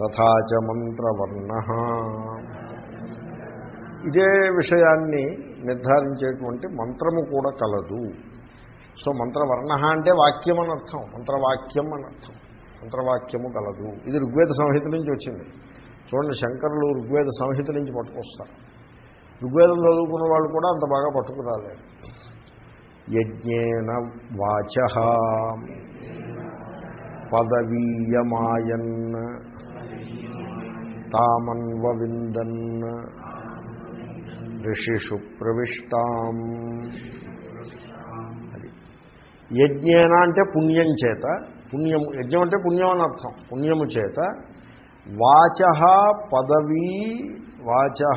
తథాచ మంత్రవర్ణ. ఇదే విషయాన్ని నిర్ధారించేటువంటి మంత్రము కూడా కలదు. సో మంత్రవర్ణ అంటే వాక్యం అని అర్థం మంత్రవాక్యం అని అర్థం. మంత్రవాక్యము కలదు. ఇది ఋగ్వేద సంహిత నుంచి వచ్చింది. చూడండి శంకరులు ఋగ్వేద సంహిత నుంచి పట్టుకొస్తారు. ఋగ్వేదం చదువుకున్న వాళ్ళు కూడా అంత బాగా పట్టుకురాలేదు యజ్ఞేన వాచ. పదవీయమాయన్. తామన్వవిందన్ ఋషిషు ప్రవిష్టాం. అది. యజ్ఞేన అంటే పుణ్యం చేత పుణ్యం యజ్ఞం అంటే పుణ్యం అని అర్థం పుణ్యము చేత. వాచ పదవీ వాచ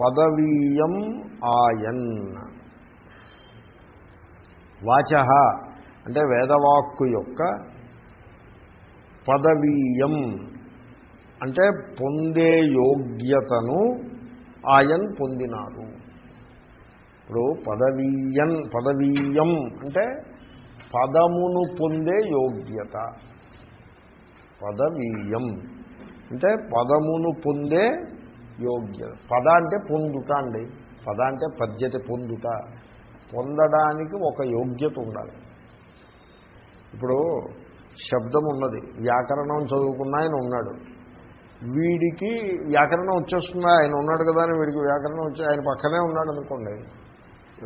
పదవీయం ఆయన్. వాచ అంటే వేదవాక్కు యొక్క పదవీయం. అంటే పొందే యోగ్యతను ఆయన్ పొందినారు. ఇప్పుడు పదవీయన్ పదవీయం అంటే పదమును పొందే యోగ్యత. పదవీయం అంటే పదమును పొందే యోగ్యత. పద అంటే పొందుట అండి. పద అంటే పద్యత పొందుట. పొందడానికి ఒక యోగ్యత ఉండాలి. ఇప్పుడు శబ్దం ఉన్నది. వ్యాకరణం చదువుకున్న ఆయన ఉన్నాడు. వీడికి వ్యాకరణం వచ్చేస్తుందా ఆయన ఉన్నాడు కదా అని వీడికి వ్యాకరణం వచ్చి ఆయన పక్కనే ఉన్నాడు అనుకోండి.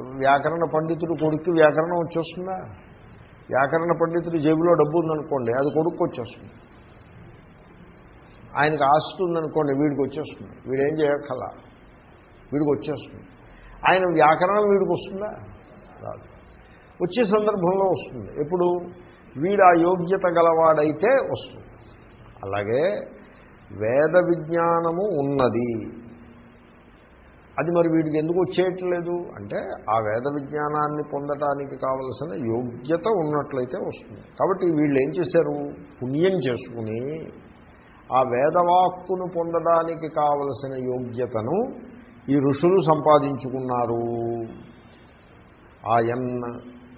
వ్యాకరణ పండితుడు కొడుక్కి వ్యాకరణం వచ్చేస్తుందా? వ్యాకరణ పండితుడు జేబులో డబ్బు ఉందనుకోండి అది కొడుకు వచ్చేస్తుంది. ఆయనకు ఆస్తి ఉందనుకోండి వీడికి వచ్చేస్తుంది. వీడేం చేయక్కల? వీడికి వచ్చేస్తుంది. ఆయన వ్యాకరణం వీడికి వస్తుందా? రాదు. వచ్చే సందర్భంలో వస్తుంది. ఎప్పుడు? వీడు ఆ యోగ్యత గలవాడైతే వస్తుంది. అలాగే వేద విజ్ఞానము ఉన్నది. అది మరి వీడికి ఎందుకు వచ్చేయట్లేదు? అంటే ఆ వేద విజ్ఞానాన్ని పొందటానికి కావలసిన యోగ్యత ఉన్నట్లయితే వస్తుంది. కాబట్టి వీళ్ళు ఏం చేశారు? పుణ్యం చేసుకుని ఆ వేదవాక్కును పొందడానికి కావలసిన యోగ్యతను ఈ ఋషులు సంపాదించుకున్నారు. ఆయన్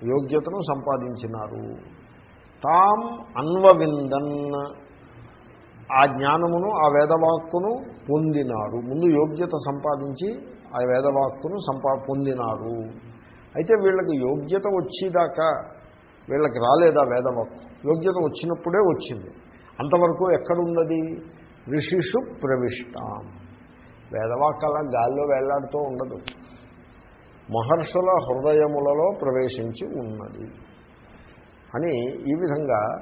యోగ్యతను సంపాదించినారు. తాం అన్వవిందన్ ఆ జ్ఞానమును ఆ వేదవాక్కును పొందినారు. ముందు యోగ్యత సంపాదించి ఆ వేదవాక్కును సంపా పొందినారు. అయితే వీళ్ళకి యోగ్యత వచ్చేదాకా వీళ్ళకి రాలేదా వేదవాక్కు? యోగ్యత వచ్చినప్పుడే వచ్చింది. అంతవరకు ఎక్కడున్నది? ఋషిషు ప్రవిష్టాం. వేదవాక్ అలా గాల్లో వేలాడుతూ ఉండదు. మహర్షుల హృదయములలో ప్రవేశించి ఉన్నది. అని ఈ విధంగా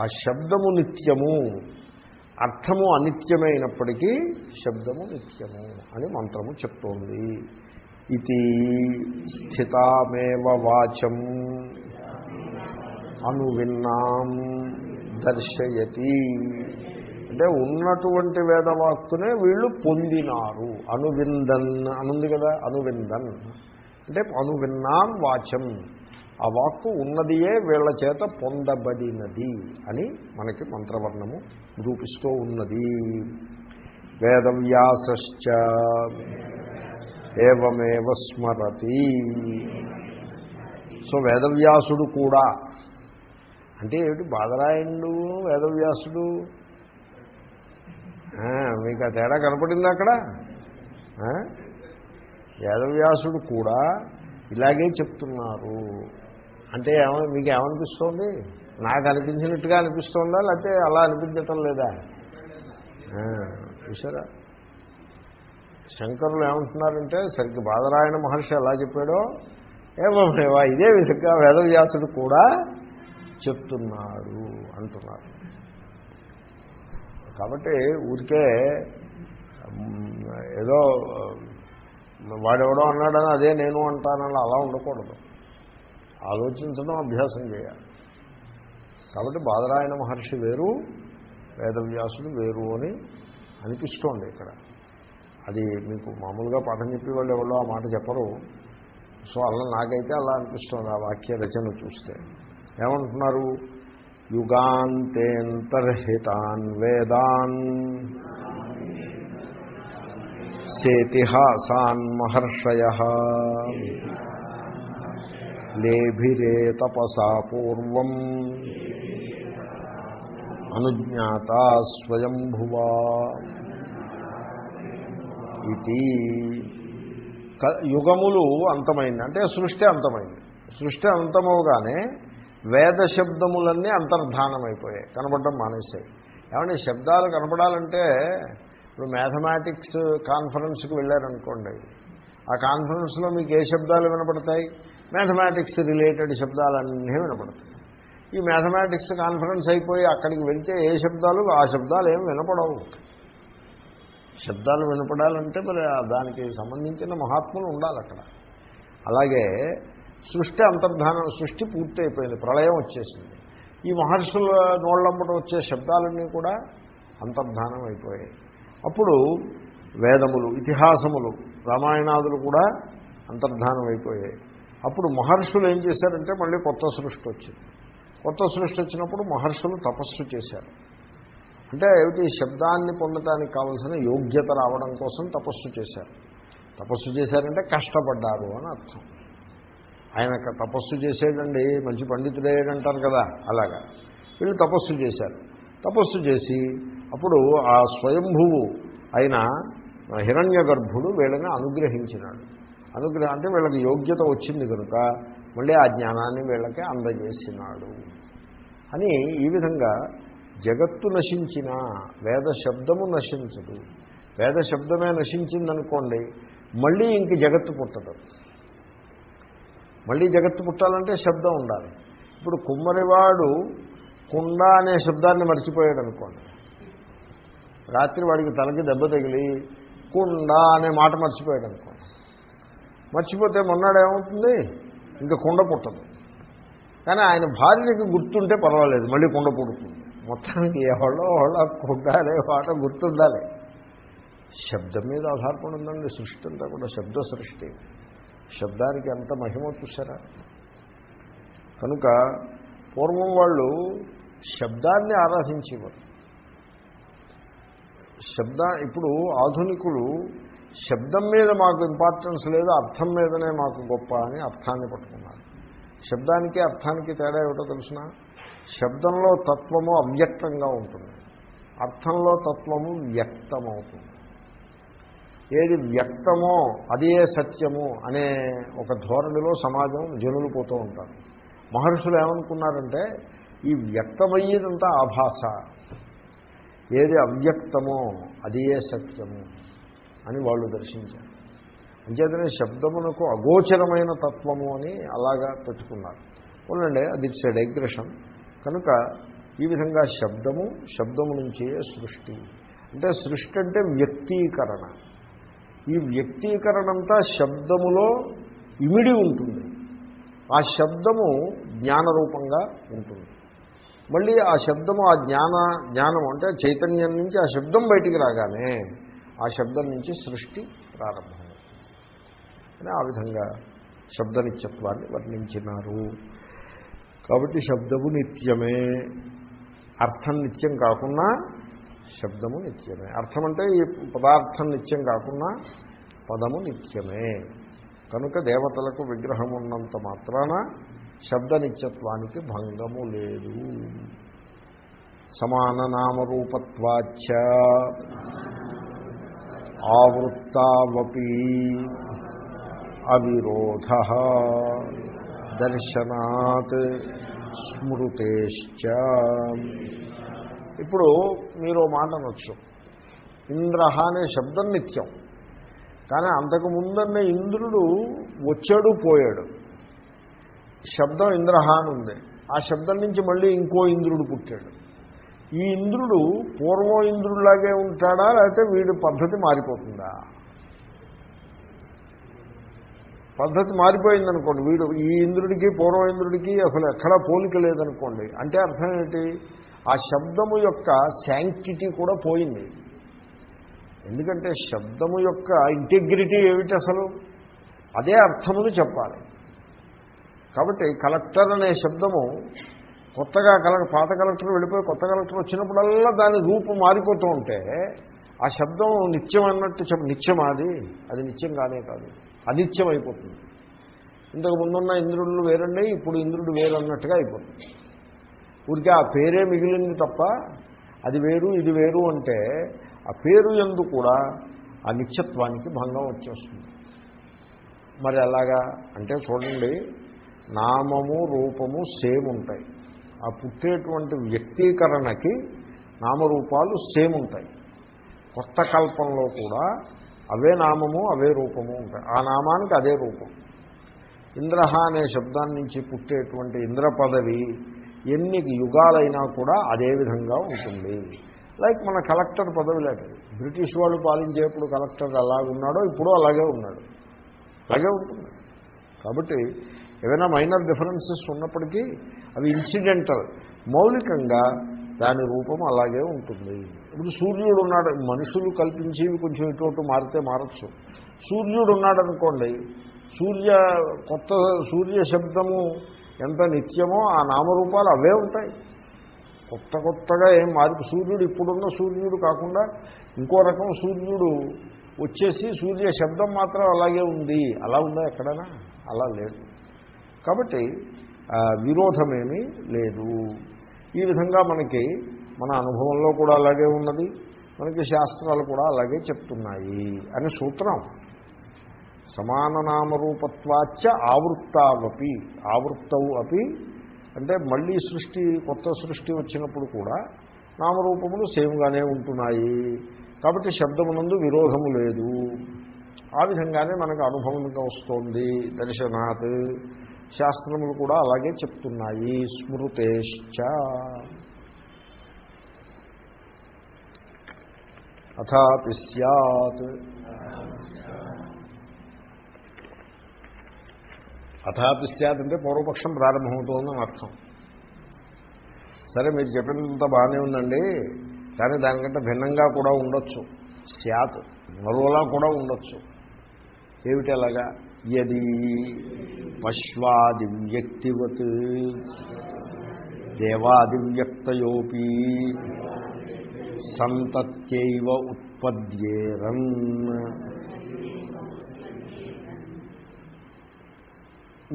ఆ శబ్దము నిత్యము అర్థము అనిత్యమైనప్పటికీ శబ్దము నిత్యము అని మంత్రము చెప్తోంది. ఇది స్థితామేవ వాచం అనువిన్నాం దర్శయతి. అంటే ఉన్నటువంటి వేదవాక్కునే వీళ్ళు పొందినారు. అనువిందన్ అనుంది కదా అనువిందన్. అంటే అనువిన్నాం వాచం. ఆ వాక్కు ఉన్నదియే వీళ్ళ చేత పొందబడినది అని మనకి మంత్రవర్ణము నిరూపిస్తూ ఉన్నది. వేదవ్యాసశ్చ ఏవమేవ స్మరతి. సో వేదవ్యాసుడు కూడా అంటే ఏమిటి? బాదరాయణుడు వేదవ్యాసుడు? మీకు ఆ తేడా కనపడింది అక్కడ? వేదవ్యాసుడు కూడా ఇలాగే చెప్తున్నారు. అంటే ఏమ మీకు ఏమనిపిస్తోంది నాకు అనిపించినట్టుగా అనిపిస్తోందా? లేకపోతే అలా అనిపించటం లేదా? చూసారా శంకరులు ఏమంటున్నారంటే సరిగ్గా బాదరాయణ మహర్షి ఎలా చెప్పాడో? ఏమేవా ఇదే విధంగా వేదవ్యాసుడు కూడా చెప్తున్నాడు అంటున్నారు. కాబట్టి ఊరికే ఏదో వాడెవడో అన్నాడని అదే నేను అంటానని అలా ఉండకూడదు. ఆలోచించడం అభ్యాసం చేయాలి. కాబట్టి బాదరాయణ మహర్షి వేరు వేదవ్యాసుడు వేరు అని అనిపిస్తోంది ఇక్కడ. అది మీకు మామూలుగా పాఠం చెప్పి వాళ్ళు ఎవరో ఆ మాట చెప్పరు. సో అలా నాకైతే అలా అనిపిస్తోంది ఆ వాక్య రచన చూస్తే. ఏమంటున్నారు? యుగాంతేంతర్హితాన్ వేదాన్ సేతిహాసాన్ మహర్షయ లేభిరే తపసా పూర్వం. అనుజ్ఞాత స్వయంభువా. ఇది క- యుగములు అంతమైంది. అంటే సృష్టి అంతమైంది. సృష్టి అంతమవగానే వేద శబ్దములన్నీ అంతర్ధానమైపోయాయి. కనపడడం మానేశాయి ఏమంటే శబ్దాలు కనపడాలంటే ఇప్పుడు మ్యాథమెటిక్స్ కాన్ఫరెన్స్కి వెళ్ళారనుకోండి. ఆ కాన్ఫరెన్స్లో మీకు ఏ శబ్దాలు వినపడతాయి? Mathematics related శబ్దాలన్నీ వినపడతాయి. ఈ మ్యాథమెటిక్స్ కాన్ఫరెన్స్ అయిపోయి అక్కడికి వెళ్తే ఏ శబ్దాలు ఆ శబ్దాలు ఏమి వినపడవు. శబ్దాలు వినపడాలంటే మరి దానికి సంబంధించిన మహాత్ములు ఉండాలి అక్కడ. అలాగే సృష్టి అంతర్ధానం సృష్టి పూర్తి అయిపోయింది ప్రళయం వచ్చేసింది. ఈ మహర్షుల నోళ్ళంబట వచ్చే శబ్దాలన్నీ కూడా అంతర్ధానం అయిపోయాయి. అప్పుడు వేదములు ఇతిహాసములు రామాయణాదులు కూడా అంతర్ధానం అయిపోయాయి. అప్పుడు మహర్షులు ఏం చేశారంటే మళ్ళీ కొత్త సృష్టి వచ్చింది. కొత్త సృష్టి వచ్చినప్పుడు మహర్షులు తపస్సు చేశారు. అంటే ఏమిటి? శబ్దాన్ని పొందటానికి కావలసిన యోగ్యత రావడం కోసం తపస్సు చేశారు. తపస్సు చేశారంటే కష్టపడ్డారు అని అర్థం. ఆయన తపస్సు చేసేటండి మంచి పండితుడేడంటారు కదా అలాగా. వీళ్ళు తపస్సు చేశారు. తపస్సు చేసి అప్పుడు ఆ స్వయంభువు అయిన హిరణ్య గర్భుడు వీళ్ళని అనుగ్రహించినాడు. అనుగ్రహం అంటే వీళ్ళకి యోగ్యత వచ్చింది కనుక మళ్ళీ ఆ జ్ఞానాన్ని వీళ్ళకి అందజేసినాడు. అని ఈ విధంగా జగత్తు నశించిన వేద శబ్దము నశించదు. వేద శబ్దమే నశించిందనుకోండి మళ్ళీ ఇంక జగత్తు పుట్టదు. మళ్ళీ జగత్తు పుట్టాలంటే శబ్దం ఉండాలి. ఇప్పుడు కుమ్మరివాడు కుండ అనే శబ్దాన్ని మర్చిపోయాడు అనుకోండి రాత్రి వాడికి తలకి దెబ్బ తగిలి కుండ అనే మాట మర్చిపోయాడు అనుకోండి మర్చిపోతే మొన్నాడు ఏమవుతుంది? ఇంకా కుండ పుట్టదు. కానీ ఆయన భార్యకి గుర్తుంటే పర్వాలేదు మళ్ళీ కుండ పుడుతుంది. మొత్తానికి ఎవడో వాళ్ళ కుండాలి అనే గుర్తుండాలి. శబ్దం మీద ఆధారపడి ఉందండి సృష్టి అంతా కూడా శబ్ద సృష్టి. శబ్దానికి ఎంత మహిమ చూసారా కనుక పూర్వం వాళ్ళు శబ్దాన్ని ఆరాధించేవారు. శబ్ద ఇప్పుడు ఆధునికులు శబ్దం మీద మాకు ఇంపార్టెన్స్ లేదు అర్థం మీదనే మాకు గొప్ప అని అర్థాన్ని పట్టుకున్నారు. శబ్దానికి అర్థానికి తేడా ఏమిటో తెలిసిన? శబ్దంలో తత్వము అవ్యక్తంగా ఉంటుంది. అర్థంలో తత్వము వ్యక్తమవుతుంది. ఏది వ్యక్తమో అదే సత్యము అనే ఒక ధోరణిలో సమాజం జనులు పోతూ ఉంటారు. మహర్షులు ఏమనుకున్నారంటే ఈ వ్యక్తమయ్యేదంతా ఆభాష ఏది అవ్యక్తమో అదే సత్యము. అని వాళ్ళు దర్శించారు. అంచేతనే శబ్దమునకు అగోచరమైన తత్వము అని అలాగా పెట్టుకున్నారు. ఉండండి అది ఇట్స్ డైగ్రెషన్. కనుక ఈ విధంగా శబ్దము శబ్దము నుంచే సృష్టి. అంటే సృష్టి అంటే వ్యక్తీకరణ. ఈ వ్యక్తీకరణ అంతా శబ్దములో ఇమిడి ఉంటుంది. ఆ శబ్దము జ్ఞానరూపంగా ఉంటుంది. మళ్ళీ ఆ శబ్దము ఆ జ్ఞాన జ్ఞానం అంటే చైతన్యం నుంచి ఆ శబ్దం బయటికి రాగానే ఆ శబ్దం నుంచి సృష్టి ప్రారంభం అని ఆ విధంగా శబ్ద నిత్యత్వాన్ని వర్ణించినారు. కాబట్టి శబ్దము నిత్యమే. అర్థం నిత్యం కాకుండా శబ్దము నిత్యమే. అర్థం అంటే ఈ పదార్థం నిత్యం కాకుండా పదము నిత్యమే. కనుక దేవతలకు విగ్రహం ఉన్నంత మాత్రాన శబ్ద నిత్యత్వానికి భంగము లేదు. సమాన నామరూపత్వాచ ఆవృత్తావపి అవిరోధ దర్శనాత్ స్మృతేశ్చ. ఇప్పుడు మీరు మాట అనొచ్చు. ఇంద్ర అనే శబ్దం నిత్యం. కానీ అంతకు ముందన్నే ఇంద్రుడు వచ్చాడు పోయాడు. శబ్దం ఇంద్రహ అని ఉంది. ఆ శబ్దం నుంచి మళ్ళీ ఇంకో ఇంద్రుడు పుట్టాడు. ఈ ఇంద్రుడు పూర్వ ఇంద్రుడిలాగే ఉంటాడా లేకపోతే వీడి పద్ధతి మారిపోతుందా? పద్ధతి మారిపోయిందనుకోండి వీడు ఈ ఇంద్రుడికి పూర్వ ఇంద్రుడికి అసలు ఎక్కడా పోలిక లేదనుకోండి. అంటే అర్థం ఏంటి? ఆ శబ్దము యొక్క శాంక్టిటీ కూడా పోయింది. ఎందుకంటే శబ్దము యొక్క ఇంటిగ్రిటీ ఏమిటి అసలు? అదే అర్థమును చెప్పాలి. కాబట్టి కలెక్టర్ అనే శబ్దము కొత్తగా కలెక్టర్ పాత కలెక్టర్ వెళ్ళిపోయి కొత్త కలెక్టర్ వచ్చినప్పుడల్లా దాని రూపు మారిపోతూ ఉంటే ఆ శబ్దం నిత్యం అన్నట్టు చెప్ప నిత్యం అది అది నిత్యం కానే కాదు అనిత్యం అయిపోతుంది. ఇంతకు ముందున్న ఇంద్రుడు వేరండి ఇప్పుడు ఇంద్రుడు వేరన్నట్టుగా అయిపోతుంది. ఊరికే ఆ పేరే మిగిలింది తప్ప అది వేరు ఇది వేరు అంటే ఆ పేరు ఎందు కూడా ఆ నిత్యత్వానికి భంగం వచ్చేస్తుంది. మరి ఎలాగా అంటే చూడండి నామము రూపము సేమ్ ఉంటాయి. ఆ పుట్టేటువంటి వ్యక్తీకరణకి నామరూపాలు సేమ్ ఉంటాయి. కొత్త కల్పంలో కూడా అవే నామము అవే రూపము ఉంటాయి. ఆ నామానికి అదే రూపం. ఇంద్రహ అనే శబ్దాన్ని నుంచి పుట్టేటువంటి ఇంద్ర పదవి ఎన్ని యుగాలైనా కూడా అదే విధంగా ఉంటుంది. లైక్ మన కలెక్టర్ పదవి లాంటిది. బ్రిటిష్ వాళ్ళు పాలించేప్పుడు కలెక్టర్ అలాగున్నాడో ఇప్పుడు అలాగే ఉన్నాడు. అలాగే ఉంటుంది. కాబట్టి ఏవైనా మైనర్ డిఫరెన్సెస్ ఉన్నప్పటికీ అవి ఇన్సిడెంటల్. మౌలికంగా దాని రూపం అలాగే ఉంటుంది. ఇప్పుడు సూర్యుడు ఉన్నాడు మనుషులు కల్పించేవి కొంచెం ఇటు మారితే మారచ్చు. సూర్యుడు ఉన్నాడు అనుకోండి సూర్య కొత్త సూర్య శబ్దము ఎంత నిత్యమో ఆ నామరూపాలు అవే ఉంటాయి. కొత్త కొత్తగా ఏం మారి సూర్యుడు ఇప్పుడున్న సూర్యుడు కాకుండా ఇంకో రకం సూర్యుడు వచ్చేసి సూర్య శబ్దం మాత్రం అలాగే ఉంది. అలా ఉందా ఎక్కడైనా? అలా లేదు. కాబట్టి విరోధమేమీ లేదు. ఈ విధంగా మనకి మన అనుభవంలో కూడా అలాగే ఉన్నది మనకి శాస్త్రాలు కూడా అలాగే చెప్తున్నాయి అని సూత్రం. సమాన నామరూపత్వాచ ఆవృత్తావపి ఆవృత్తవు అపి అంటే మళ్ళీ సృష్టి కొత్త సృష్టి వచ్చినప్పుడు కూడా నామరూపములు సేమ్గానే ఉంటున్నాయి. కాబట్టి శబ్దమునందు విరోధము లేదు. ఆ విధంగానే మనకు అనుభవంగా వస్తోంది. దర్శనాత్ శాస్త్రములు కూడా అలాగే చెప్తున్నాయి. స్మృతేశ్చ. అథాపి సత్ అథాపి సత్ అంటే పూర్వపక్షం ప్రారంభమవుతోందని అర్థం. సరే మీరు చెప్పినంత బాగానే ఉందండి. కానీ దానికంటే భిన్నంగా కూడా ఉండొచ్చు. సత్ మరోలా కూడా ఉండొచ్చు. ఏమిటి అలాగా? యది పశ్వాదివ్యక్తివత్ దేవాదివ్యక్తయోపి సంతత్యైవ ఉత్పద్యేరన్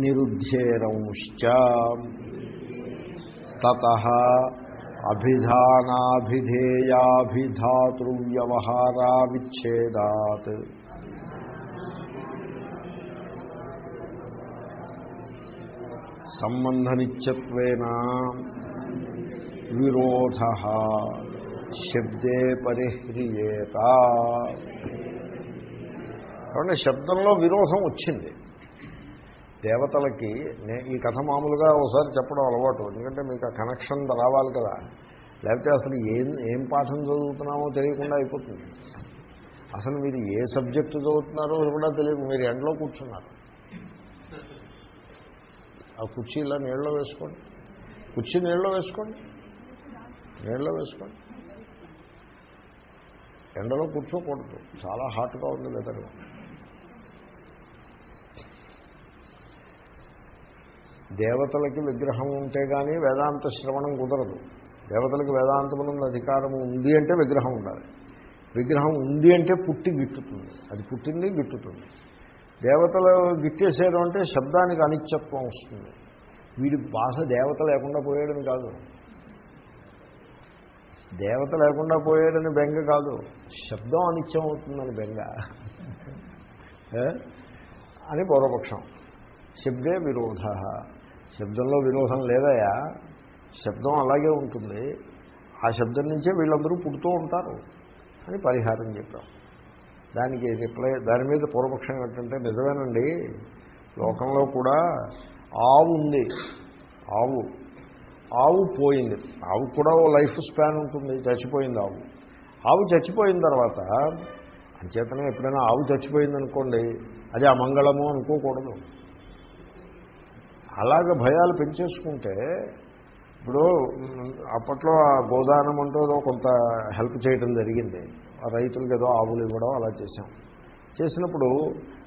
నిరుధ్యేరంశ్చ తత అభిధానాభిధేయాభిధాతృవ్యవహారా సంబంధనిత్యత్వేన విరోధ శబ్దే పరిహ్రియేత. కాబట్టి శబ్దంలో విరోధం వచ్చింది. దేవతలకి నే ఈ కథ మామూలుగా ఒకసారి చెప్పడం అలవాటు. ఎందుకంటే మీకు ఆ కనెక్షన్ రావాలి కదా. లేకపోతే అసలు ఏం ఏం పాఠం చదువుతున్నామో తెలియకుండా అయిపోతుంది. అసలు మీరు ఏ సబ్జెక్టు చదువుతున్నారో కూడా తెలియదు. మీరు ఎండలో కూర్చున్నారు. ఆ కుర్చీ ఇలా నీళ్ళలో వేసుకోండి. కుర్చీ నీళ్ళలో వేసుకోండి. నీళ్ళలో వేసుకోండి. ఎండలో కూర్చోకూడదు. చాలా హాట్గా ఉంది వెదర్ దేవతలకి విగ్రహం ఉంటే కానీ వేదాంత శ్రవణం కుదరదు. దేవతలకు వేదాంతమునందు అధికారం ఉంది అంటే విగ్రహం ఉండాలి. విగ్రహం ఉంది అంటే పుట్టి గిట్టుతుంది. అది పుట్టింది గిట్టుతుంది. దేవతలు గిట్టేసారు అంటే శబ్దానికి అనిత్యత్వం వస్తుంది. వీడి భాష దేవత లేకుండా పోయాడని కాదు. దేవత లేకుండా పోయాడని బెంగ కాదు. శబ్దం అనిత్యం అవుతుందని బెంగ. అని పూర్వపక్షం. శబ్దే విరోధ. శబ్దంలో విరోధం లేదయా? శబ్దం అలాగే ఉంటుంది. ఆ శబ్దం నుంచే వీళ్ళందరూ పుడుతూ ఉంటారు అని పరిహారం చెప్పాం. దానికి రిప్లై దాని మీద పూర్వపక్షం ఏంటంటే నిజమేనండి లోకంలో కూడా ఆవు ఉంది. ఆవు. ఆవు పోయింది. ఆవు కూడా ఓ లైఫ్ స్పాన్ ఉంటుంది చచ్చిపోయింది ఆవు. ఆవు చచ్చిపోయిన తర్వాత అంచేతనే ఎప్పుడైనా ఆవు చచ్చిపోయింది అనుకోండి అది అమంగళము అనుకోకూడదు. అలాగ భయాలు పెంచేసుకుంటే ఇప్పుడు అప్పట్లో ఆ గోదానం అంటూ కొంత హెల్ప్ చేయడం జరిగింది. రైతులకు ఏదో ఆవులు ఇవ్వడం అలా చేశాం. చేసినప్పుడు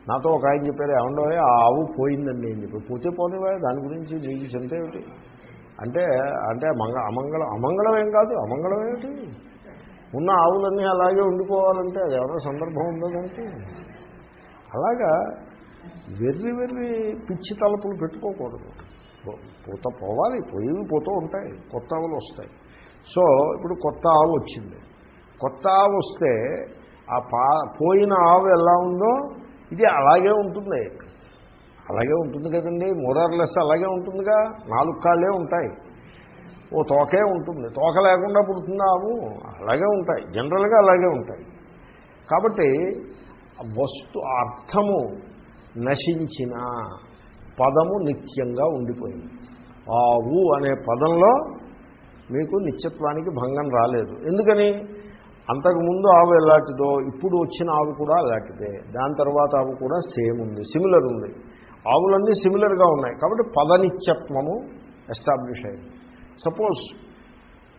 నాతో ఒక ఆయన చెప్పారు ఏమండో ఆ ఆవు పోయిందండి అని చెప్పి పోతే పోనివా? దాని గురించి నీకు చింత ఏమిటి? అంటే అంటే మంగ అమంగళం అమంగళం ఏం కాదు అమంగళం ఏమిటి? ఉన్న ఆవులన్నీ అలాగే ఉండిపోవాలంటే అది ఎవరో సందర్భం ఉందో దానికి? అలాగా వెర్రి వెర్రి పిచ్చి తలుపులు పెట్టుకోకూడదు. పో- పోత పోవాలి పోయి పోతూ ఉంటాయి కొత్త ఆవులు వస్తాయి. సో ఇప్పుడు కొత్త ఆవు వచ్చింది. కొత్త ఆవు వస్తే ఆ పా పోయిన ఆవు ఎలా ఉందో ఇది అలాగే ఉంటుంది. అలాగే ఉంటుంది కదండి. మోరార్లెస్ అలాగే ఉంటుందిగా. నాలుగు కాళ్ళే ఉంటాయి. ఓ తోకే ఉంటుంది. తోక లేకుండా పుడుతుంది ఆవు. అలాగే ఉంటాయి. జనరల్గా అలాగే ఉంటాయి. కాబట్టి వస్తు అర్థము నశించిన పదము నిత్యంగా ఉండిపోయింది. ఆవు అనే పదంలో మీకు నిత్యత్వానికి భంగం రాలేదు. ఎందుకని? అంతకుముందు ఆవు ఎలాంటిదో ఇప్పుడు వచ్చిన ఆవు కూడా అలాంటిదే. దాని తర్వాత ఆవు కూడా సేమ్ ఉంది సిమిలర్ ఉంది. ఆవులన్నీ సిమిలర్గా ఉన్నాయి. కాబట్టి పదనిత్యత్వము ఎస్టాబ్లిష్ అయింది. సపోజ్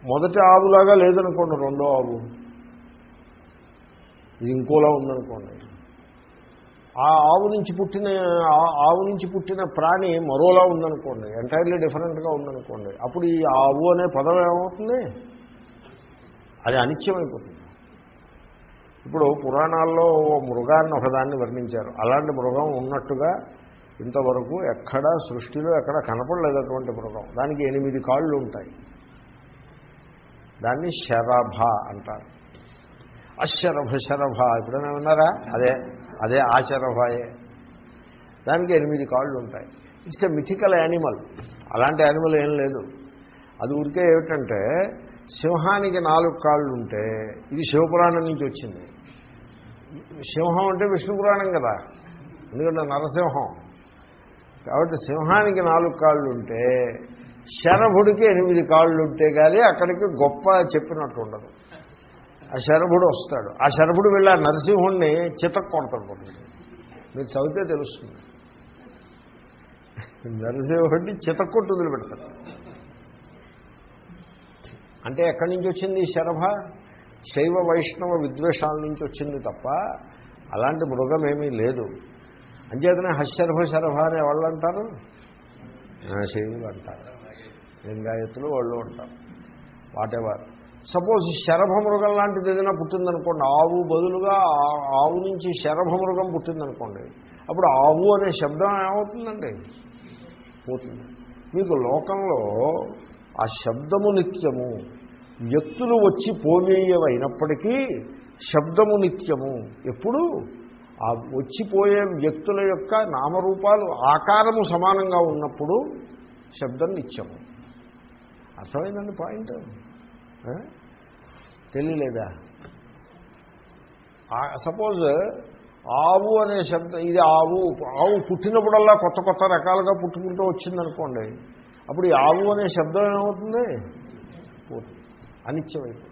మొదటి ఆవులాగా లేదనుకోండి రెండో ఆవు. ఇది ఇంకోలా ఉందనుకోండి. ఆ ఆవు నుంచి పుట్టిన ఆ ఆవు నుంచి పుట్టిన ప్రాణి మరోలా ఉందనుకోండి ఎంటైర్లీ డిఫరెంట్గా ఉందనుకోండి అప్పుడు ఈ ఆవు అనే పదం ఏమవుతుంది? అది అనిత్యమైపోతుంది. ఇప్పుడు పురాణాల్లో ఓ మృగాన్ని ఒకదాన్ని వర్ణించారు. అలాంటి మృగం ఉన్నట్టుగా ఇంతవరకు ఎక్కడ సృష్టిలో ఎక్కడ కనపడలేదు అటువంటి మృగం. దానికి ఎనిమిది కాళ్ళు ఉంటాయి. దాన్ని శరభ అంటారు. అశరభ శరభ ఎప్పుడైనా విన్నారా? అదే అదే ఆ దానికి ఎనిమిది కాళ్ళు ఉంటాయి. ఇట్స్ ఎ మిథికల్ యానిమల్ అలాంటి యానిమల్ ఏం లేదు. అది ఊరికే ఏమిటంటే సింహానికి నాలుగు కాళ్ళు ఉంటే ఇది శివపురాణం నుంచి వచ్చింది. సింహం అంటే విష్ణు పురాణం కదా. ఎందుకంటే నరసింహం. కాబట్టి సింహానికి నాలుగు కాళ్ళు ఉంటే శరభుడికి ఎనిమిది కాళ్ళు ఉంటే కానీ అక్కడికి గొప్ప చెప్పినట్టు ఉండదు. ఆ శరభుడు వస్తాడు. ఆ శరభుడు వెళ్ళి ఆ నరసింహుణ్ణి చితక్ కొడతాడు మీరు చదివితే తెలుస్తుంది. నరసింహుడిని చితక్కొట్టు వదిలిపెడతాడు. అంటే ఎక్కడి నుంచి వచ్చింది ఈ శరభ? శైవ వైష్ణవ విద్వేషాల నుంచి వచ్చింది తప్ప అలాంటి మృగమేమీ లేదు. అంచేతనే హశర్భ శరభ అనే వాళ్ళు అంటారు శైవులు అంటారు. లింగాయత్తులు వాళ్ళు అంటారు. వాటెవర్. సపోజ్ శరభ మృగం లాంటిది ఏదైనా పుట్టిందనుకోండి ఆవు బదులుగా ఆవు నుంచి శరభ మృగం పుట్టిందనుకోండి అప్పుడు ఆవు అనే శబ్దం ఏమవుతుందండి? పోతుంది. మీకు లోకంలో ఆ శబ్దము నిత్యము. వ్యక్తులు వచ్చి పోయేయవైనప్పటికీ శబ్దము నిత్యము. ఎప్పుడు? ఆ వచ్చిపోయే వ్యక్తుల యొక్క నామరూపాలు ఆకారము సమానంగా ఉన్నప్పుడు శబ్దం నిత్యము. అర్థమైందండి పాయింట్? తెలియలేదా సపోజ్ ఆవు అనే శబ్దం ఇది ఆవు ఆవు పుట్టినప్పుడల్లా కొత్త కొత్త రకాలుగా పుట్టుకుంటూ వచ్చిందనుకోండి అప్పుడు ఈ ఆవు అనే శబ్దం ఏమవుతుంది? అనిత్యమైపోతుంది.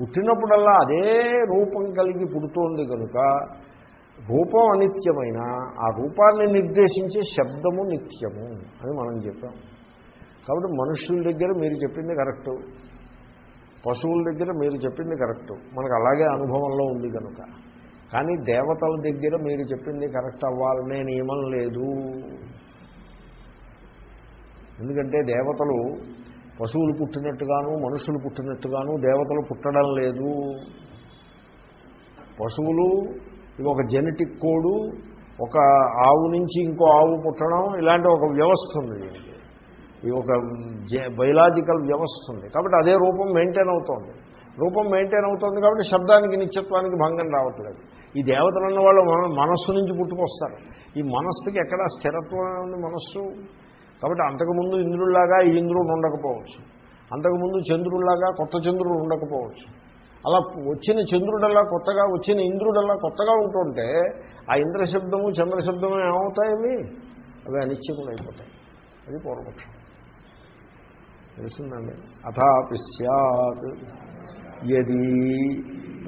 పుట్టినప్పుడల్లా అదే రూపం కలిగి పుడుతోంది కనుక రూపం అనిత్యమైన ఆ రూపాన్ని నిర్దేశించే శబ్దము నిత్యము అని మనం చెప్పాం. కాబట్టి మనుషుల దగ్గర మీరు చెప్పింది కరెక్టు. పశువుల దగ్గర మీరు చెప్పింది కరెక్టు. మనకు అలాగే అనుభవంలో ఉంది కనుక. కానీ దేవతల దగ్గర మీరు చెప్పింది కరెక్ట్ అవ్వాలనే నియమం లేదు. ఎందుకంటే దేవతలు పశువులు పుట్టినట్టుగాను మనుషులు పుట్టినట్టుగాను దేవతలు పుట్టడం లేదు. పశువులు ఇవి ఒక జెనెటిక్ కోడు ఒక ఆవు నుంచి ఇంకో ఆవు పుట్టడం ఇలాంటి ఒక వ్యవస్థ ఉంది. ఇది ఒక బయలాజికల్ వ్యవస్థ ఉంది. కాబట్టి అదే రూపం మెయింటైన్ అవుతోంది. రూపం మెయింటైన్ అవుతుంది కాబట్టి శబ్దానికి నిత్యత్వానికి భంగం రావట్లేదు. ఈ దేవతలు అన్న వాళ్ళు మన మనస్సు నుంచి పుట్టుకొస్తారు. ఈ మనస్సుకి ఎక్కడ స్థిరత్వం ఉంది? మనస్సు కాబట్టి అంతకుముందు ఇంద్రుల్లాగా ఈ ఇంద్రుడు ఉండకపోవచ్చు. అంతకుముందు చంద్రుల్లాగా కొత్త చంద్రుడు ఉండకపోవచ్చు. అలా వచ్చిన చంద్రుడల్లా కొత్తగా వచ్చిన ఇంద్రుడల్లా కొత్తగా ఉంటుంటే ఆ ఇంద్రశబ్దము చంద్రశబ్దము ఏమవుతాయి అవి అవి అయిపోతాయి అది పూర్వపక్షం. తెలిసిందండి? అథాపి సత్ యది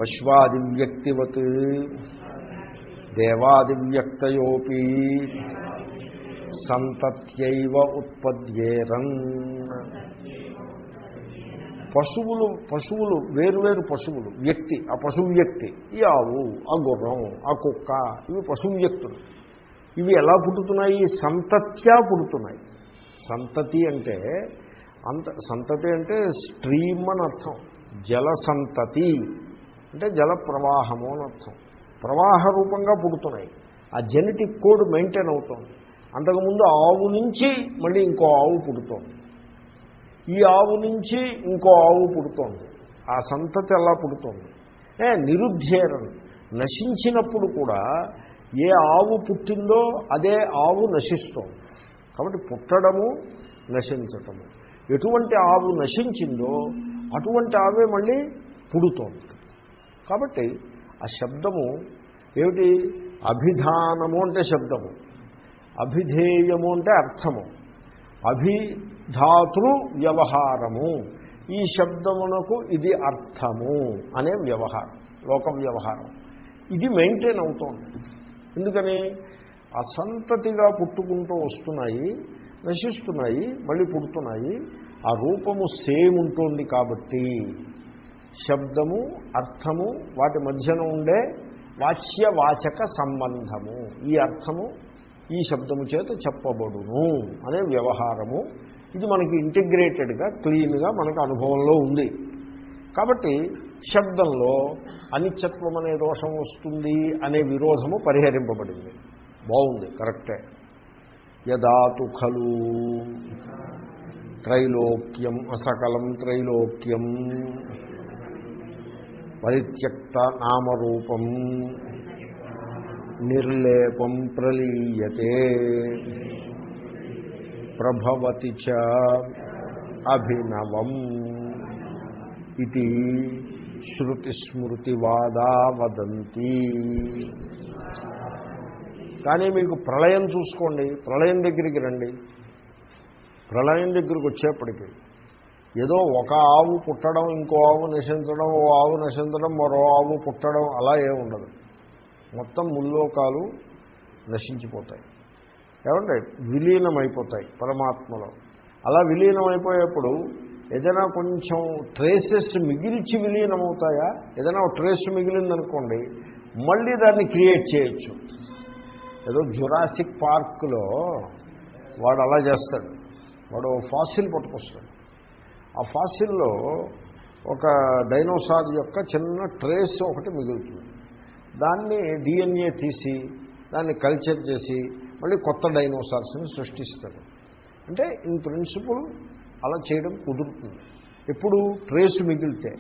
పశ్వాదివ్యక్తివత్ దేవాదివ్యక్తయోపి సంతత్యైవ ఉత్పద్యేరన్ పశువులు పశువులు వేరువేరు పశువులు వ్యక్తి ఆ పశువు వ్యక్తి ఈ ఆవు ఆ గుర్రం ఆ కుక్క ఇవి పశువు వ్యక్తులు. ఇవి ఎలా పుట్టుతున్నాయి? సంతత్యా పుడుతున్నాయి. సంతతి అంటే అంత సంతతి అంటే స్ట్రీమ్ అని అర్థం. జల సంతతి అంటే జల ప్రవాహము అని అర్థం. ప్రవాహ రూపంగా పుడుతున్నాయి. ఆ జెనెటిక్ కోడ్ మెయింటైన్ అవుతుంది. అంతకుముందు ఆవు నుంచి మళ్ళీ ఇంకో ఆవు పుడుతోంది. ఈ ఆవు నుంచి ఇంకో ఆవు పుడుతోంది. ఆ సంతతి అలా పుడుతోంది. ఏ నిరుద్ధేరం. నశించినప్పుడు కూడా ఏ ఆవు పుట్టిందో అదే ఆవు నశిస్తోంది. కాబట్టి పుట్టడము నశించటము. ఎటువంటి ఆవు నశించిందో అటువంటి ఆవే మళ్ళీ పుడుతోంది. కాబట్టి ఆ శబ్దము ఏమిటి? అభిధానము అంటే శబ్దము. అభిధేయము అంటే అర్థము. అభిధాతృ వ్యవహారము. ఈ శబ్దమునకు ఇది అర్థము అనే వ్యవహారం లోక వ్యవహారం. ఇది మెయింటైన్ అవుతోంది. ఎందుకని? అసంతతిగా పుట్టుకుంటూ వస్తున్నాయి నశిస్తున్నాయి మళ్ళీ పుడుతున్నాయి. ఆ రూపము సేమ్ ఉంటుంది కాబట్టి శబ్దము అర్థము వాటి మధ్యన ఉండే వాచ్యవాచక సంబంధము. ఈ అర్థము ఈ శబ్దము చేత చెప్పబడును అనే వ్యవహారము. ఇది మనకి ఇంటిగ్రేటెడ్గా క్లీన్గా మనకు అనుభవంలో ఉంది. కాబట్టి శబ్దంలో అనిత్యత్వం అనే దోషం వస్తుంది అనే విరోధము పరిహరింపబడింది. బాగుంది కరెక్టే యదాతు ఖలు త్రైలోక్యం అసకలం త్రైలోక్యం పరిత్యక్త నామరూపం నిర్లేపం ప్రలీయతే. ప్రభవతి చ అభినవం ఇది శృతిస్మృతివాదా వదంతి కానీ మీకు ప్రళయం చూసుకోండి ప్రళయం దగ్గరికి రండి. ప్రళయం దగ్గరికి వచ్చేప్పటికి ఏదో ఒక ఆవు పుట్టడం ఇంకో ఆవు నశించడం ఓ ఆవు నశించడం మరో ఆవు పుట్టడం అలా ఏముండదు ఉండదు. మొత్తం ముల్లోకాలు నశించిపోతాయి. ఏమంటే విలీనమైపోతాయి పరమాత్మలో. అలా విలీనమైపోయేప్పుడు ఏదైనా కొంచెం ట్రేసెస్ మిగిలిచి విలీనమవుతాయా? ఏదైనా ఒక ట్రేస్ మిగిలిందనుకోండి మళ్ళీ దాన్ని క్రియేట్ చేయొచ్చు. ఏదో జురాసిక్ పార్క్లో వాడు అలా చేస్తాడు. వాడు ఫాసిల్ పట్టుకొస్తాడు. ఆ ఫాసిల్లో ఒక డైనోసార్ యొక్క చిన్న ట్రేస్ ఒకటి మిగులుతుంది. దాన్ని డిఎన్ఏ తీసి దాన్ని కల్చర్ చేసి మళ్ళీ కొత్త డైనోసార్స్ని సృష్టిస్తాడు అంటే ఇన్ ప్రిన్సిపల్ అలా చేయడం కుదురుతుంది. ఎప్పుడు ట్రేస్ మిగిలితే.